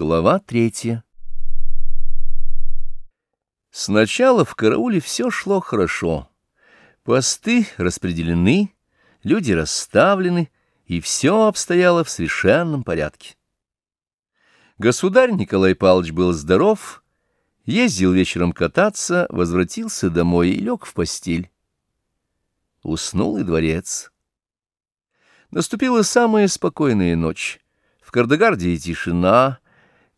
Глава третья Сначала в карауле все шло хорошо. Посты распределены, люди расставлены, и все обстояло в совершенном порядке. Государь Николай Павлович был здоров, ездил вечером кататься, возвратился домой и лег в постель. Уснул и дворец. Наступила самая спокойная ночь. В Кардегардии тишина,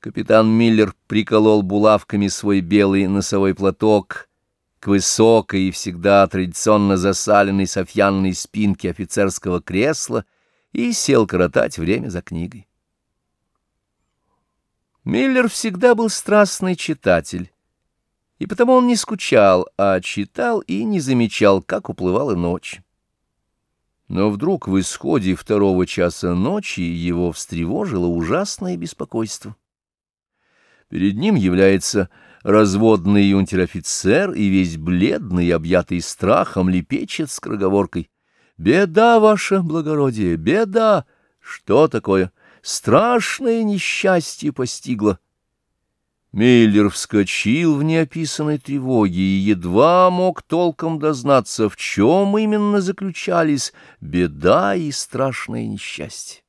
Капитан Миллер приколол булавками свой белый носовой платок к высокой и всегда традиционно засаленной софьянной спинке офицерского кресла и сел коротать время за книгой. Миллер всегда был страстный читатель, и потому он не скучал, а читал и не замечал, как уплывала ночь. Но вдруг в исходе второго часа ночи его встревожило ужасное беспокойство. Перед ним является разводный унтер-офицер и весь бледный, объятый страхом, лепечет скороговоркой. «Беда, ваше благородие, беда! Что такое? Страшное несчастье постигло!» Миллер вскочил в неописанной тревоге и едва мог толком дознаться, в чем именно заключались беда и страшное несчастье.